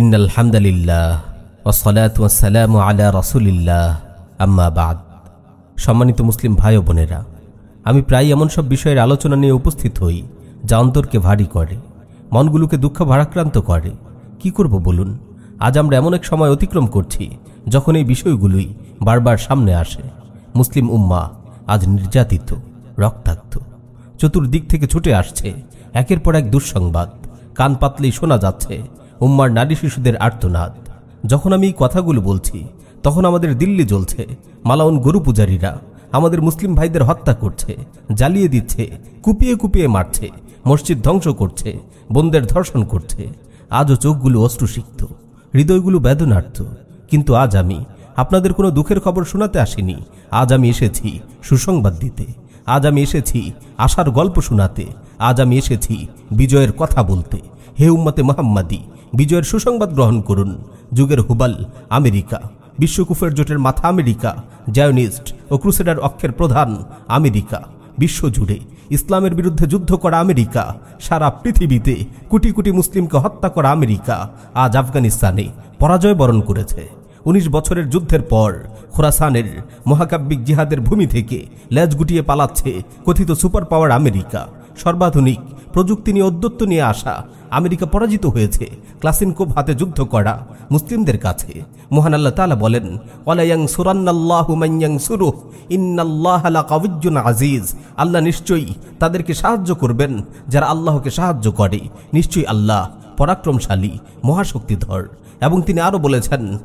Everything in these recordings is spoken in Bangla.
ইন আলহামদুলিল্লাহ ওসলাত ওয়াসালাম আলা রসুলিল্লাহ। আম্মা বাদ। সম্মানিত মুসলিম ভাই ও বোনেরা, আমি প্রায় এমন সব বিষয়ের আলোচনা নিয়ে উপস্থিত হই যা অন্তরকে ভারী করে, মনগুলোকে দুঃখ ভারাক্রান্ত করে। কি করব বলুন? আজ আমরা এমন এক সময় অতিক্রম করছি যখন এই বিষয়গুলোই বারবার সামনে আসে। মুসলিম উম্মা আজ নির্যাতিত, রক্তাক্ত, চতুর্দিক থেকে ছুটে আসছে, একের পর এক দুঃসংবাদ, কান পাতলেই শোনা যাচ্ছে উম্মার নারী শিশুদের আর্তনাদ। যখন আমি এই কথাগুলো বলছি, তখন আমাদের দিল্লি জ্বলছে, মালাউন গরু পূজারীরা আমাদের মুসলিম ভাইদের হত্যা করছে, জ্বালিয়ে দিচ্ছে, কুপিয়ে কুপিয়ে মারছে, মসজিদ ধ্বংস করছে, বোনদের ধর্ষণ করছে। আজও চোখগুলো অশ্রুসিক্ত, হৃদয়গুলো বেদনার্থ কিন্তু আজ আমি আপনাদের কোনো দুঃখের খবর শোনাতে আসিনি। আজ আমি এসেছি সুসংবাদ দিতে। আজ আমি এসেছি আশার গল্প শোনাতে। আজ আমি এসেছি বিজয়ের কথা বলতে। হে উম্মাতে মোহাম্মাদি বিজয়ের সুসংবাদ গ্রহণ করুন। যুগের হুবাল, আমেরিকা। বিশ্বকুফের জোটের মাথা আমেরিকা। জায়নিস্ট ও ক্রুসেডার অক্ষের প্রধান আমেরিকা। বিশ্বজুড়ে ইসলামের বিরুদ্ধে যুদ্ধ করা আমেরিকা। সারা পৃথিবীতে কোটি কোটি মুসলিমকে হত্যা করা আমেরিকা আজ আফগানিস্তানে পরাজয় বরণ করেছে। উনিশ বছরের যুদ্ধের পর খোরাসানের মহাকাব্যিক জিহাদের ভূমি থেকে ল্যাজ গুটিয়ে পালাচ্ছে কথিত সুপার পাওয়ার আমেরিকা। সর্বাধুনিক, প্রযুক্তি নিয়ে অদ্যত্ত নিয়ে আসা। আমেরিকা পরাজিত হয়েছে। ক্লাসিনকোভ হাতে যুদ্ধ করা। মুসলিমদের কাছে। মোহান আল্লাহ তালা বলেন ওয়ালায়াং সুরান্নাল্লাহু মাইয়াং সুরুহ ইন্নাল্লাহ কাবিজ্জুন আজিজ। আল্লাহ নিশ্চয়ই তাদেরকে সাহায্য করবেন। যারা আল্লাহকে সাহায্য করে, নিশ্চয়ই আল্লাহ পরাক্রমশালী, মহাশক্তিধর। এবং তিনি আরও বলেছেন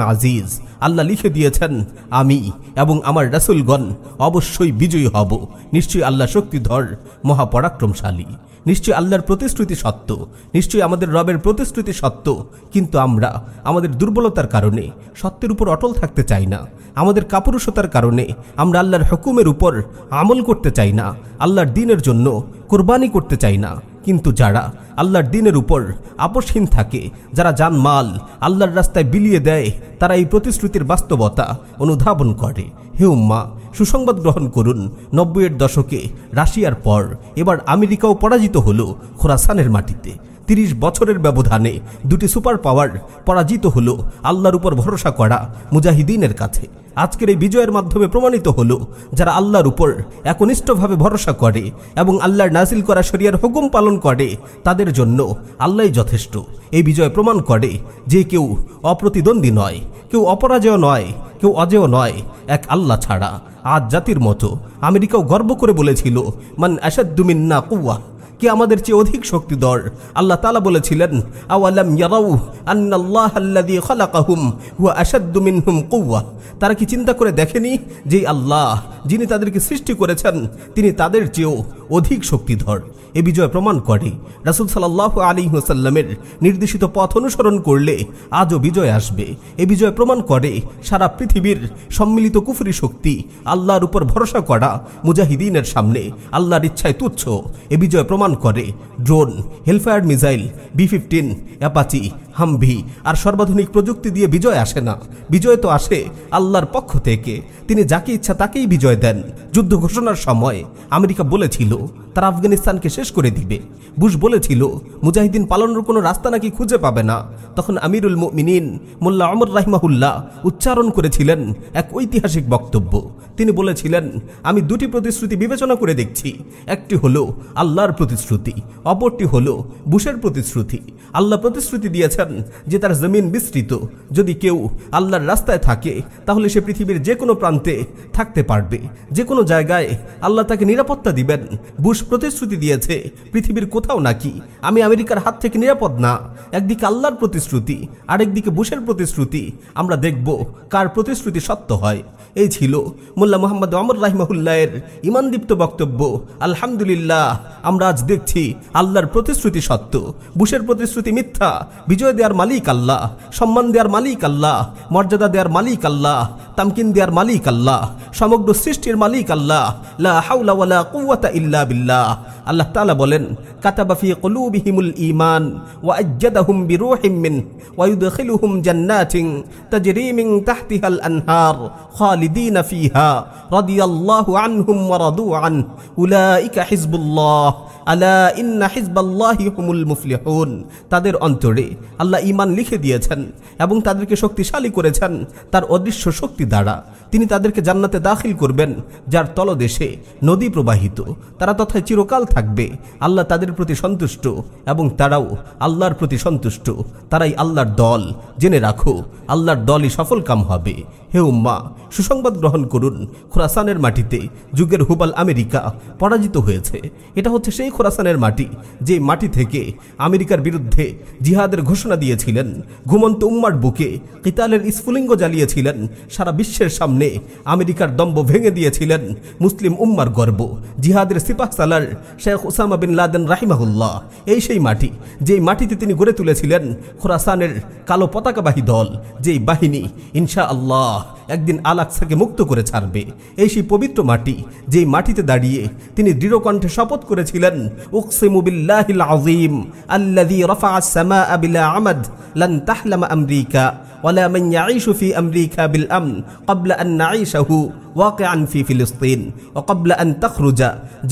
আজিজ আল্লাহ লিখে দিয়েছেন, আমি এবং আমার রাসূলগণ অবশ্যই বিজয়ী হব। নিশ্চয়ই আল্লাহ শক্তিধর, মহাপরাক্রমশালী। নিশ্চয়ই আল্লাহর প্রতিশ্রুতি সত্য। নিশ্চয়ই আমাদের রবের প্রতিশ্রুতি সত্য। কিন্তু আমরা আমাদের দুর্বলতার কারণে সত্যের উপর অটল থাকতে চাই না। আমাদের কাপুরুষতার কারণে আমরা আল্লাহর হুকুমের উপর আমল করতে চাই না। আল্লাহর দিনের জন্য কোরবানি করতে চাই না। কিন্তু যারা আল্লাহর দিনের উপর আপসহীন থাকে, যারা যান মাল আল্লাহর রাস্তায় বিলিয়ে দেয়, তারা এই প্রতিশ্রুতির বাস্তবতা অনুধাবন করে। হে উম্মা, সুসংবাদ গ্রহণ করুন। নব্বইয়ের দশকে রাশিয়ার পর এবার আমেরিকাও পরাজিত হল খোরাসানের মাটিতে। তিরিশ বছরের ব্যবধানে দুটি সুপার পাওয়ার পরাজিত হল আল্লাহর উপর ভরসা করা মুজাহিদিনের কাছে। আজকের এই বিজয়ের মাধ্যমে প্রমাণিত হল যারা আল্লাহর উপর একনিষ্ঠভাবে ভরসা করে এবং আল্লাহর নাজিল করা শরিয়ার হুকুম পালন করে, তাদের জন্য আল্লাহ যথেষ্ট। এই বিজয় প্রমাণ করে যে কেউ অপ্রতিদ্বন্দ্বী নয়, কেউ অপরাজয় নয়, কেউ অজেয় নয়, এক আল্লাহ ছাড়া। আজ জাতির মতো আমেরিকাও গর্ব করে বলেছিল, মান আসাদ্দুমিন্না কুয়া কে আমাদের চেয়ে অধিক শক্তিধর? আল্লাহ তালা বলেছিলেন তারা কি চিন্তা করে দেখেনি যে আল্লাহ, যিনি তাদেরকে সৃষ্টি করেছেন, তিনি তাদের চেয়েও অধিক শক্তিধর? এ বিজয় প্রমাণ করে, রাসুল সাল্লাহ আলী হুসাল্লামের নির্দেশিত পথ অনুসরণ করলে আজও বিজয় আসবে। এ বিজয় প্রমাণ করে, সারা পৃথিবীর সম্মিলিত কুফরি শক্তি আল্লাহর উপর ভরসা করা মুজাহিদিনের সামনে আল্লাহর ইচ্ছায় তুচ্ছ। এ বিজয় প্রমাণ করে। Drone Hellfire missile B fifteen Apache Humvee আর সর্বাধুনিক প্রযুক্তি দিয়ে বিজয় আসে না। বিজয় তো আসে আল্লাহর পক্ষ থেকে। তিনি যাকে ইচ্ছা তাকেই বিজয় দেন। যুদ্ধ ঘোষণার সময় আমেরিকা বলেছিল, তারা আফগানিস্তানকে শেষ করে দিবে। বুশ বলেছিল, মুজাহিদিন পালনের কোনো রাস্তা নাকি খুঁজে পাবে না। তখন আমিরুল মিনিন মোল্লা অমর রাহিমাহুল্লাহ উচ্চারণ করেছিলেন এক ঐতিহাসিক বক্তব্য। তিনি বলেছিলেন, আমি দুটি প্রতিশ্রুতি বিবেচনা করে দেখছি। একটি হলো আল্লাহর প্রতিশ্রুতি, অপরটি হলো বুশের প্রতিশ্রুতি। আল্লাহ প্রতিশ্রুতি দিয়েছেন যে তার জমিন বিস্তৃত, যদি কেউ আল্লাহর রাস্তায় থাকে, তাহলে সে পৃথিবীর যে কোনো প্রান্তে থাকতে পারবে। যে কোনো জায়গায় আল্লাহ তাকে নিরাপত্তা দিবেন। বুশ প্রতিশ্রুতি দিয়েছে, পৃথিবীর কোথাও নাকি? আমি আমেরিকার হাত থেকে নিরাপদ না। একদিকে আল্লাহর প্রতিশ্রুতি, আরেকদিকে বুশের প্রতিশ্রুতি। আমরা দেখব কার প্রতিশ্রুতি সত্য হয়। এই ছিল মোল্লা মোহাম্মদ অমর রাহিমাহুল্লাহের ইমানদীপ্ত বক্তব্য। আলহামদুলিল্লাহ, আমরা আজ দেখছি আল্লাহর প্রতিশ্রুতি সত্য, বুশের প্রতিশ্রুতি মিথ্যা, বিজয় দেওয়ার মালিক আল্লাহ সম্মান দেওয়ার মালিক আল্লাহ মর্যাদা দেওয়ার মালিক আল্লাহ তামকিন দেওয়ার মালিক আল্লাহ, সমগ্র সৃষ্টির মালিক আল্লাহ। লা হাওলা ওয়ালা কুওয়াতা ইল্লা বিল্লাহ। আল্লাহ তাআলা বলেন, কাতাবা ফি কুলুবিহিমুল ঈমান, ওয়া আজ্জাদাহুম বিরূহিম মিন, ওয়া ইউদখিলুহুম জান্নাতিন, তাজরি মিন তাহতিহাল আনহার, খালিদিনা ফিহা, রাদিয়াল্লাহু আনহুম ওয়া রাদু আন, উলাইকা হিজবুল্লাহ, আলা ইন্না হিজবাল্লাহি হুমুল মুফলিহুন। তাদের অন্তরে আল্লাহ ঈমান লিখে দিয়েছেন এবং তাদেরকে শক্তিশালী করেছেন, তার অদৃশ্য শক্তি দ্বারা? তিনি তাদেরকে জান্নাতে দাখিল করবেন, যার তলদেশে নদী প্রবাহিত। তারা তথায় চিরকাল থাকবে। আল্লাহ তাদের প্রতি সন্তুষ্ট এবং তারাও আল্লাহর প্রতি সন্তুষ্ট। তারাই আল্লাহর দল। জেনে রাখো, আল্লাহর দলই সফল কাম হবে। হে উম্মা, সুসংবাদ গ্রহণ করুন। খোরাসানের মাটিতে যুগের হুবাল আমেরিকা পরাজিত হয়েছে। এটা হচ্ছে সেই খোরাসানের মাটি, যে মাটি থেকে আমেরিকার বিরুদ্ধে জিহাদের ঘোষণা দিয়েছিলেন। ঘুমন্ত উম্মার বুকে কিতালের স্ফুলিঙ্গ জ্বালিয়েছিলেন। সারা বিশ্বের সামনে আমেরিকার দম্ব ভেঙে দিয়েছিলেন মুসলিম উম্মার গর্ব। জিহাদের সিপাহ সালার শেখ ওসামা বিন লাদেন রাহিমাহুল্লাহ, এই সেই মাটি, যেই মাটিতে তিনি গড়ে তুলেছিলেন খোরাসানের কালো পতাকাবাহী দল, যেই বাহিনী ইনশা আল্লাহ একদিন আলাক্সাকে মুক্ত করে ছাড়বে। এই সেই পবিত্র মাটি, যেই মাটিতে দাঁড়িয়ে তিনি দৃঢ়কণ্ঠে শপথ করেছিলেন উকসিমুবিল্লাহিল আজিম আল্লাযী রাফা'a আস-সামা'a বিলা তাহলামা আমরিকা। ولا من يعيش في أمريكا بالأمن قبل أن نعيشه واقعا في فلسطين وقبل أن تخرج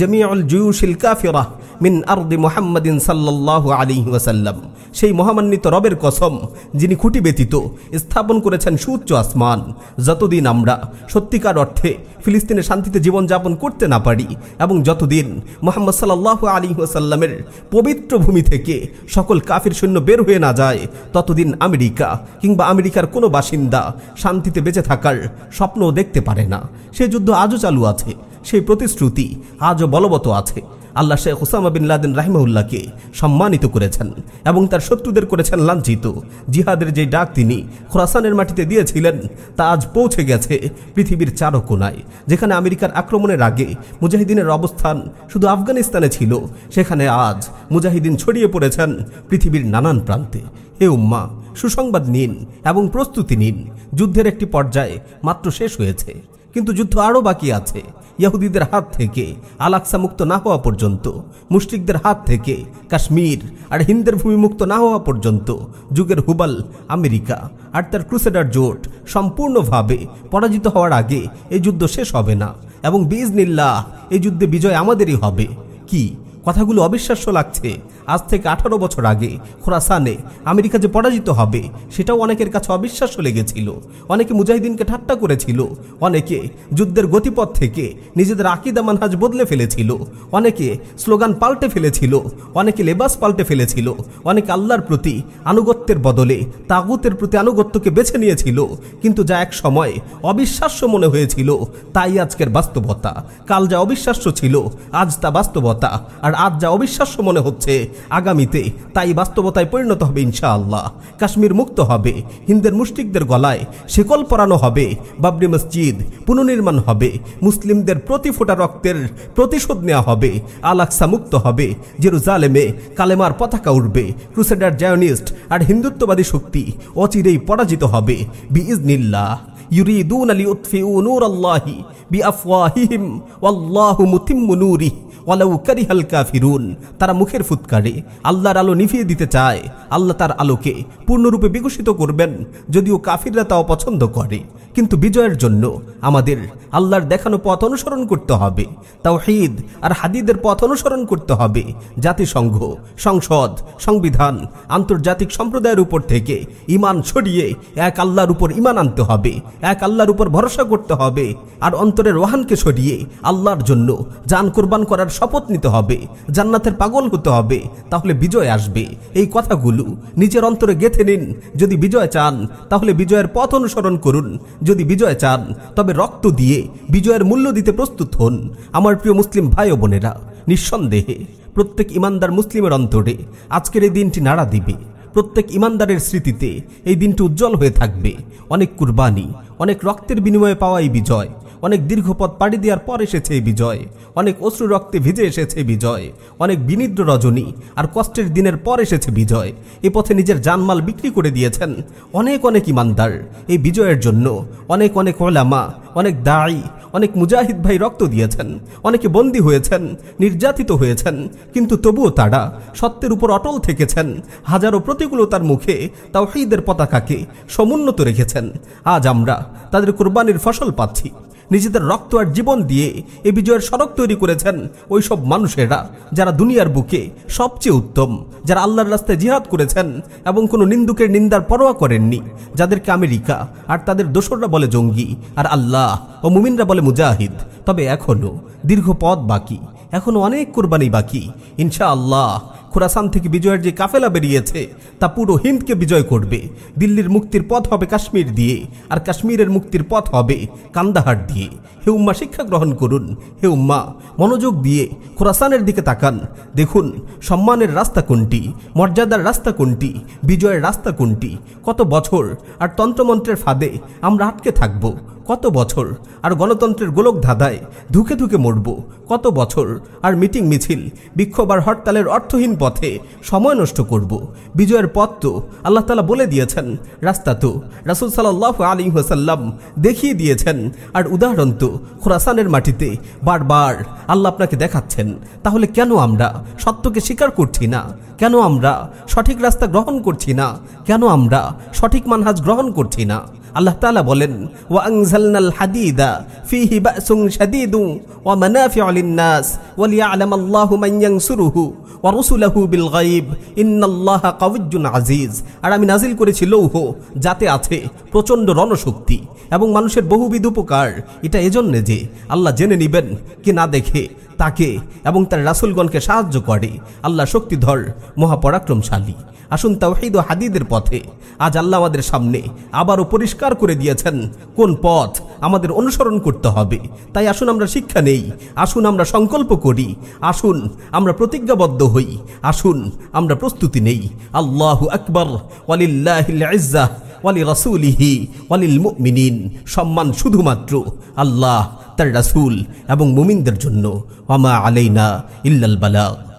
جميع الجيوش الكافرة من أرض محمد صلى الله عليه وسلم সেই মহামান্বিত রবের কসম, যিনি খুঁটি ব্যতীত স্থাপন করেছেন সুউচ্চ আসমান, যতদিন আমরা সত্যিকার অর্থে ফিলিস্তিনে শান্তিতে জীবনযাপন করতে না পারি এবং যতদিন মোহাম্মদ সাল্লাহ আলী ওসাল্লামের পবিত্র ভূমি থেকে সকল কাফির সৈন্য বের হয়ে না যায়, ততদিন আমেরিকা কিংবা আমেরিকা আমেরিকার কোনো বাসিন্দা শান্তিতে বেঁচে থাকার স্বপ্নও দেখতে পারে না। সেই যুদ্ধ আজও চালু আছে সেই প্রতিশ্রুতি আজও বলবৎ আছে। আল্লাহ শেখ হুসামা বিন লাদেন রাহিমাউল্লাহকে সম্মানিত করেছেন এবং তার শত্রুদের করেছেন লাঞ্ছিত। জিহাদের যে ডাক তিনি খোরাসানের মাটিতে দিয়েছিলেন, তা আজ পৌঁছে গেছে পৃথিবীর চারো কোনায়। যেখানে আমেরিকার আক্রমণের আগে মুজাহিদিনের অবস্থান শুধু আফগানিস্তানে ছিল, সেখানে আজ মুজাহিদিন ছড়িয়ে পড়েছেন পৃথিবীর নানান প্রান্তে। হে উম্মা সুসংবাদ নিন এবং প্রস্তুতি নিন। যুদ্ধের একটি পর্যায়ে মাত্র শেষ হয়েছে। কিন্তু যুদ্ধ আরও বাকি আছে। ইহুদিদের হাত থেকে আলাক্সা মুক্ত না হওয়া পর্যন্ত, মুশরিকদের হাত থেকে কাশ্মীর আর হিন্দের ভূমি মুক্ত না হওয়া পর্যন্ত যুগের হুবাল আমেরিকা আর তার ক্রুসেডার জোট সম্পূর্ণভাবে পরাজিত হওয়ার আগে এই যুদ্ধ শেষ হবে না এবং বিজনিল্লাহ এই যুদ্ধে বিজয় আমাদেরই হবে। কি? কথাগুলো অবিশ্বাস্য লাগছে। আজ থেকে আঠারো বছর আগে। খোরাসানে আমেরিকা যে পরাজিত হবে, সেটাও অনেকের কাছে অবিশ্বাস্য লেগেছিল। অনেকে মুজাহিদিনকে ঠাট্টা করেছিল। অনেকে যুদ্ধের গতিপথ থেকে নিজেদের আকিদা মানহাজ বদলে ফেলেছিল। অনেকে স্লোগান পাল্টে ফেলেছিল। অনেকে লেবাস পাল্টে ফেলেছিল। অনেকে আল্লাহর প্রতি আনুগত্যের বদলে তাগুতের প্রতি আনুগত্যকে বেছে নিয়েছিল। কিন্তু যা এক সময় অবিশ্বাস্য মনে হয়েছিল, তাই আজকের বাস্তবতা। কাল যা অবিশ্বাস্য ছিল, আজ তা বাস্তবতা। আর আজ যা অবিশ্বাস্য মনে হচ্ছে আগামীতে তাই বাস্তবতায় পরিণত হবে ইনশাআল্লাহ। কাশ্মীর মুক্ত হবে, হিন্দের মুষ্টিকদের গলায় শেকল পরানো হবে, বাবরি মসজিদ পুনর্নির্মাণ হবে, মুসলিমদের প্রতি ফোটা রক্তের প্রতিশোধ নেওয়া হবে আলাক্সা মুক্ত হবে, জেরুজালেমে কালেমার পতাকা উঠবে ক্রুসেডার জায়নিস্ট আর হিন্দুত্ববাদী শক্তি অচিরেই পরাজিত হবে, বিইজনিল্লাহ। ইউরিদুন আলী উৎফি নূর আল্লাহি বি আফওয়াহিহিম আল্লাহ মুতিম্মু নূরিহি। ওয়ালাউ হালকা ফিরুন তারা মুখের ফুৎকারে আল্লাহর আলো নিভিয়ে দিতে চায়। আল্লাহ তার আলোকে পূর্ণরূপে বিকশিত করবেন, যদিও কাফিররা তা অপছন্দ করে। কিন্তু বিজয়ের জন্য আমাদের আল্লাহর দেখানো পথ অনুসরণ করতে হবে, তাওহীদ আর হাদিদের পথ অনুসরণ করতে হবে, জাতিসংঘ, সংসদ, সংবিধান, আন্তর্জাতিক সম্প্রদায়ের উপর থেকে ইমান ছড়িয়ে এক আল্লাহর উপর ইমান আনতে হবে, এক আল্লাহর উপর ভরসা করতে হবে আর অন্তরের ওয়াহানকে সরিয়ে আল্লাহর জন্য যান কোরবান করার শপথ নিতে হবে, জান্নাতের পাগল হতে হবে, তাহলে বিজয় আসবে। এই কথাগুলো নিজের অন্তরে গেথে নিন। যদি বিজয় চান, তাহলে বিজয়ের পথ অনুসরণ করুন। যদি বিজয় চান, তবে রক্ত দিয়ে বিজয়ের মূল্য দিতে প্রস্তুত হন, আমার প্রিয় মুসলিম ভাই ও বোনেরা। নিঃসন্দেহে, প্রত্যেক ইমানদার মুসলিমের অন্তরে আজকের এই দিনটি নাড়া দিবে। প্রত্যেক ইমানদারের স্মৃতিতে এই দিনটি উজ্জ্বল হয়ে থাকবে। অনেক কুরবানি, অনেক রক্তের বিনিময়ে পাওয়া এই বিজয় অনেক দীর্ঘ পথ পাড়ি দেওয়ার পর এসেছে এই বিজয়। অনেক অশ্রু রক্তে ভিজে এসেছে বিজয়। অনেক বিনিদ্র রজনী আর কষ্টের দিনের পর এসেছে বিজয়। এ পথে নিজের জানমাল বিক্রি করে দিয়েছেন অনেক অনেক ইমানদার। এই বিজয়ের জন্য অনেক অনেক ওলামা, অনেক দায়ী, অনেক মুজাহিদ ভাই রক্ত দিয়েছেন। অনেকে বন্দী হয়েছেন, নির্যাতিত হয়েছেন। কিন্তু তবুও তারা সত্যের উপর অটল থেকেছেন। হাজারো প্রতিকূলতার মুখে তাওহীদের পতাকাকে সমুন্নত রেখেছেন। আজ আমরা তাদের কোরবানির ফসল পাচ্ছি। নিজেদের রক্ত আর জীবন দিয়ে এ বিজয়ের সড়ক তৈরি করেছেন ওই সব মানুষেরা, যারা দুনিয়ার বুকে সবচেয়ে উত্তম, যারা আল্লাহর রাস্তায় জিহাদ করেছেন এবং কোনো নিন্দুকের নিন্দার পরোয়া করেননি, যাদেরকে আমেরিকা আর তাদের দোসররা বলে জঙ্গি আর আল্লাহ ও মুমিনরা বলে মুজাহিদ। তবে এখনও দীর্ঘ পথ বাকি, এখনও অনেক কোরবানি বাকি। ইনশা আল্লাহ খোরাসান থেকে বিজয়ের যে কাফেলা বেরিয়েছে, তা পুরো হিন্দকে বিজয় করবে। দিল্লির মুক্তির পথ হবে কাশ্মীর দিয়ে, আর কাশ্মীরের মুক্তির পথ হবে কান্দাহার দিয়ে। হে উম্মা, শিক্ষা গ্রহণ করুন। হে উম্মা, মনোযোগ দিয়ে খোরাসানের দিকে তাকান। দেখুন, সম্মানের রাস্তা কোনটি, মর্যাদার রাস্তা কোনটি, বিজয়ের রাস্তা কোনটি। কত বছর আর তন্ত্রমন্ত্রের ফাঁদে আমরা আটকে থাকব। কত বছর? আর গণতন্ত্রের গোলক ধাঁধায় ধুকে ধুকে মরব। কত বছর? আর মিটিং মিছিল, বিক্ষোভ আর হরতালের অর্থহীন পথে সময় নষ্ট করব। বিজয়ের পথ তো আল্লাহ তালা বলে দিয়েছেন, রাস্তা তো রাসুল সাল্লাহ আলী হাসাল্লাম দেখিয়ে দিয়েছেন। আর উদাহরণ তো খোরাসানের মাটিতে বারবার আল্লাহ আপনাকে দেখাচ্ছেন। তাহলে কেন আমরা সত্যকে স্বীকার করছি না? কেন আমরা সঠিক রাস্তা গ্রহণ করছি না? কেন আমরা সঠিক মানহাজ গ্রহণ করছি না? আল্লাহ তালা বলেন, ওয়া আনজালনাল হাদিদা ফীহি বাসুন শাদীদু ওয়া মানাফিউ লিন-নাস ওয়া বিল আর আমি নাজিল করেছি লৌহ, যাতে আছে প্রচণ্ড রণশক্তি এবং মানুষের বহুবিধ উপকার। এটা এজন্য যে আল্লাহ জেনে নিবেন, কি না দেখে তাকে এবং তার রাসুলগণকে সাহায্য করে। আল্লাহ শক্তিধর, মহাপরাক্রমশালী। আসুন তাওহিদ ও হাদিদের পথে। আজ আল্লাহ আমাদের সামনে আবারও পরিষ্কার করে দিয়েছেন কোন পথ আমাদের অনুসরণ করতে হবে। তাই আসুন আমরা শিক্ষা নেই, আসুন আমরা সংকল্প করি, আসুন আমরা প্রতিজ্ঞাবদ্ধ হই, আসুন আমরা প্রস্তুতি নেই। আল্লাহু আকবর, ওয়ালিল্লাহিল ইজ্জাহ ওয়ালি রসুলিহি ওয়ালিল মুমিনিন সম্মান শুধুমাত্র আল্লাহ, তার রাসূল এবং মুমিনদের জন্য। আমা আলাইনা ইল্লাল বালাগ।